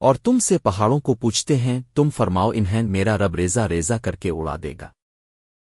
اور تم سے پہاڑوں کو پوچھتے ہیں، تم فرماؤ انہیں میرا رب ریزا ریزا کر کے اڑا دے گا۔